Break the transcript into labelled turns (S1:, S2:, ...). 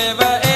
S1: never